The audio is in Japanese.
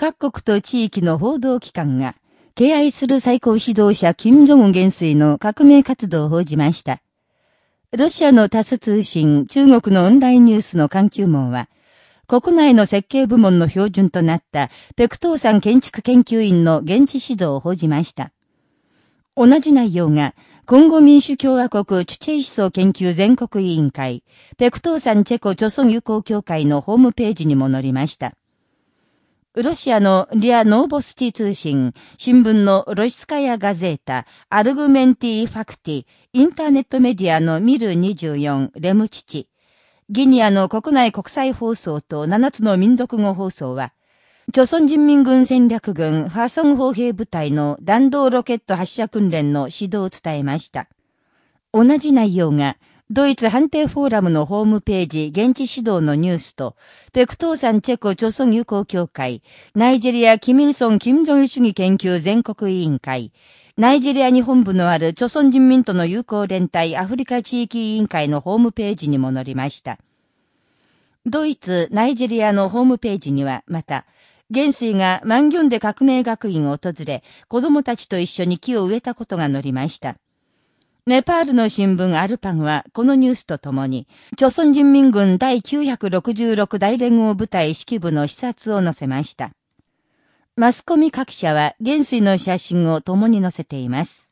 各国と地域の報道機関が、敬愛する最高指導者金正恩元帥の革命活動を報じました。ロシアのタス通信、中国のオンラインニュースの環球網は、国内の設計部門の標準となったペクトー山建築研究員の現地指導を報じました。同じ内容が、コンゴ民主共和国チュチェイ思想研究全国委員会、ペクトー山チェコ著村友好協会のホームページにも載りました。ロシアのリア・ノーボスティ通信、新聞のロシスカヤ・ガゼータ、アルグメンティ・ファクティ、インターネットメディアのミル24、レムチチ、ギニアの国内国際放送と7つの民族語放送は、朝鮮人民軍戦略軍ファソン砲兵部隊の弾道ロケット発射訓練の指導を伝えました。同じ内容が、ドイツ反帝フォーラムのホームページ、現地指導のニュースと、ペクトーサンチェコ朝鮮友好協会、ナイジェリア・キミルソン・キム・ジョン主義研究全国委員会、ナイジェリアに本部のある朝鮮人民との友好連帯アフリカ地域委員会のホームページにも載りました。ドイツ、ナイジェリアのホームページには、また、元帥がマンギョンで革命学院を訪れ、子供たちと一緒に木を植えたことが載りました。ネパールの新聞アルパンはこのニュースとともに、朝鮮人民軍第966大連合部隊指揮部の視察を載せました。マスコミ各社は元帥の写真を共に載せています。